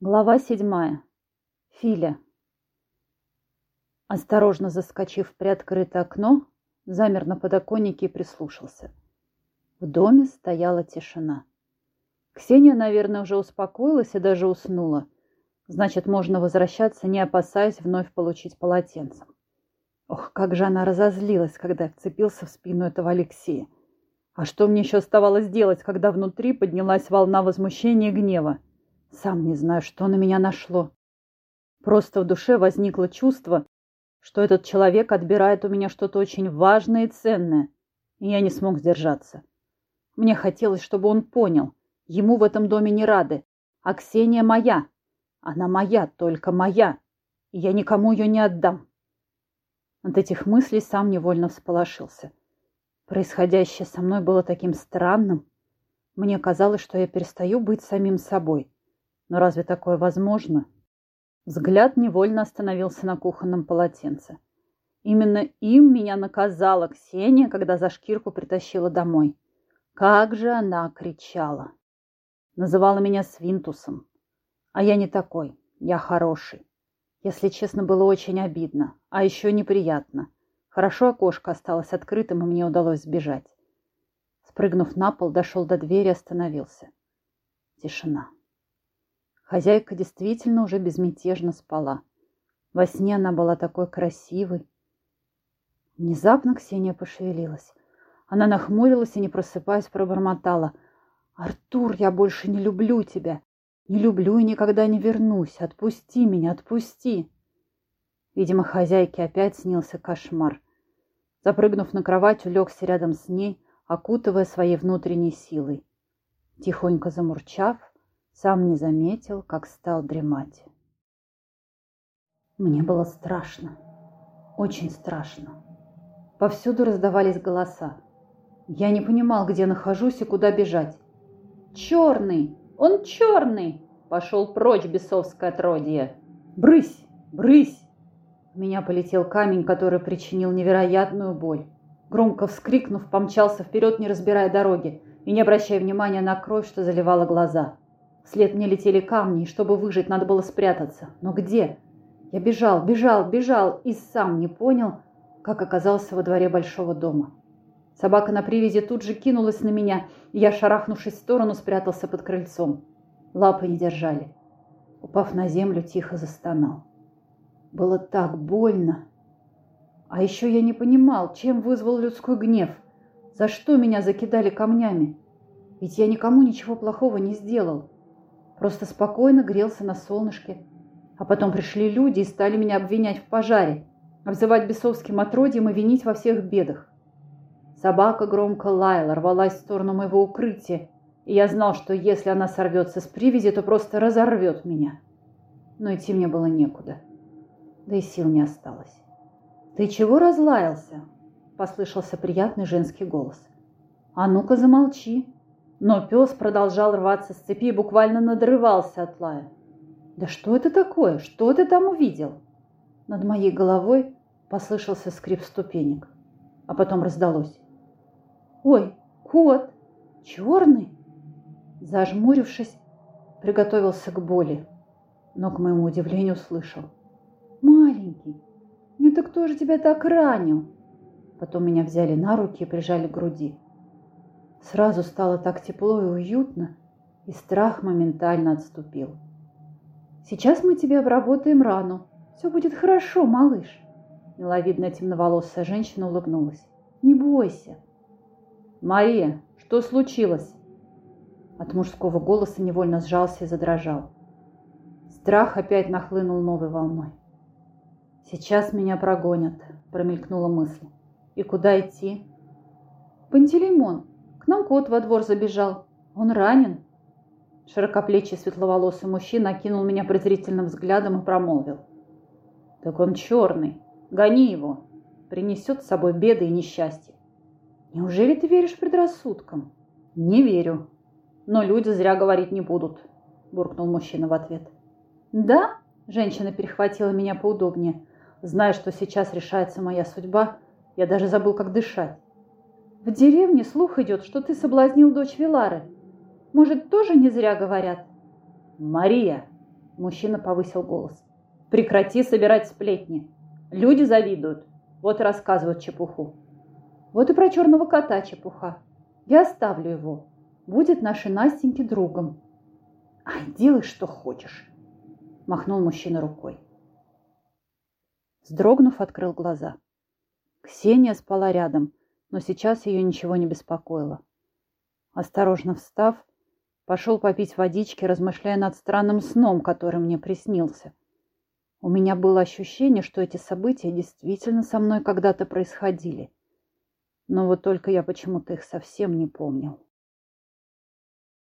Глава седьмая. Филя. Осторожно заскочив в приоткрытое окно, замер на подоконнике и прислушался. В доме стояла тишина. Ксения, наверное, уже успокоилась и даже уснула. Значит, можно возвращаться, не опасаясь вновь получить полотенце. Ох, как же она разозлилась, когда вцепился в спину этого Алексея. А что мне еще оставалось делать, когда внутри поднялась волна возмущения и гнева? Сам не знаю, что на меня нашло. Просто в душе возникло чувство, что этот человек отбирает у меня что-то очень важное и ценное, и я не смог сдержаться. Мне хотелось, чтобы он понял, ему в этом доме не рады, а Ксения моя. Она моя, только моя, и я никому ее не отдам. От этих мыслей сам невольно всполошился. Происходящее со мной было таким странным. Мне казалось, что я перестаю быть самим собой. Но разве такое возможно? Взгляд невольно остановился на кухонном полотенце. Именно им меня наказала Ксения, когда за шкирку притащила домой. Как же она кричала! Называла меня свинтусом. А я не такой, я хороший. Если честно, было очень обидно, а еще неприятно. Хорошо окошко осталось открытым, и мне удалось сбежать. Спрыгнув на пол, дошел до двери и остановился. Тишина. Хозяйка действительно уже безмятежно спала. Во сне она была такой красивой. Внезапно Ксения пошевелилась. Она нахмурилась и, не просыпаясь, пробормотала. «Артур, я больше не люблю тебя. Не люблю и никогда не вернусь. Отпусти меня, отпусти!» Видимо, хозяйке опять снился кошмар. Запрыгнув на кровать, улегся рядом с ней, окутывая своей внутренней силой. Тихонько замурчав, сам не заметил, как стал дремать. Мне было страшно, очень страшно. Повсюду раздавались голоса. Я не понимал, где нахожусь и куда бежать. «Черный! Он черный!» Пошел прочь бесовское отродье. «Брысь! Брысь!» В меня полетел камень, который причинил невероятную боль. Громко вскрикнув, помчался вперед, не разбирая дороги, и не обращая внимания на кровь, что заливала глаза. Вслед мне летели камни, и чтобы выжить, надо было спрятаться. Но где? Я бежал, бежал, бежал и сам не понял, как оказался во дворе большого дома. Собака на привязи тут же кинулась на меня, и я, шарахнувшись в сторону, спрятался под крыльцом. Лапы не держали. Упав на землю, тихо застонал. Было так больно. А еще я не понимал, чем вызвал людской гнев. За что меня закидали камнями? Ведь я никому ничего плохого не сделал. Просто спокойно грелся на солнышке. А потом пришли люди и стали меня обвинять в пожаре, обзывать бесовским отродьем и винить во всех бедах. Собака громко лаяла, рвалась в сторону моего укрытия, и я знал, что если она сорвется с привязи, то просто разорвет меня. Но идти мне было некуда, да и сил не осталось. «Ты чего разлаялся?» – послышался приятный женский голос. «А ну-ка замолчи!» Но пес продолжал рваться с цепи и буквально надрывался от лая. «Да что это такое? Что ты там увидел?» Над моей головой послышался скрип ступенек, а потом раздалось. «Ой, кот! Черный!» Зажмурившись, приготовился к боли, но, к моему удивлению, услышал. «Маленький, это кто же тебя так ранил?» Потом меня взяли на руки и прижали к груди. Сразу стало так тепло и уютно, и страх моментально отступил. «Сейчас мы тебе обработаем рану. Все будет хорошо, малыш!» Миловидная темноволосая женщина улыбнулась. «Не бойся!» «Мария, что случилось?» От мужского голоса невольно сжался и задрожал. Страх опять нахлынул новой волной. «Сейчас меня прогонят», — промелькнула мысль. «И куда идти?» «Пантелеймон, к нам кот во двор забежал. Он ранен. Широкоплечий светловолосый мужчина окинул меня презрительным взглядом и промолвил. Так он черный. Гони его. Принесет с собой беды и несчастье. Неужели ты веришь предрассудкам? Не верю. Но люди зря говорить не будут, буркнул мужчина в ответ. Да? Женщина перехватила меня поудобнее. Зная, что сейчас решается моя судьба, я даже забыл, как дышать. В деревне слух идет, что ты соблазнил дочь Вилары. Может, тоже не зря говорят? Мария, мужчина повысил голос, прекрати собирать сплетни. Люди завидуют, вот и рассказывают чепуху. Вот и про черного кота чепуха. Я оставлю его. Будет нашей Настеньке другом. Ай, делай, что хочешь, махнул мужчина рукой. Сдрогнув, открыл глаза. Ксения спала рядом, но сейчас ее ничего не беспокоило. Осторожно встав, пошел попить водички, размышляя над странным сном, который мне приснился. У меня было ощущение, что эти события действительно со мной когда-то происходили. Но вот только я почему-то их совсем не помнил.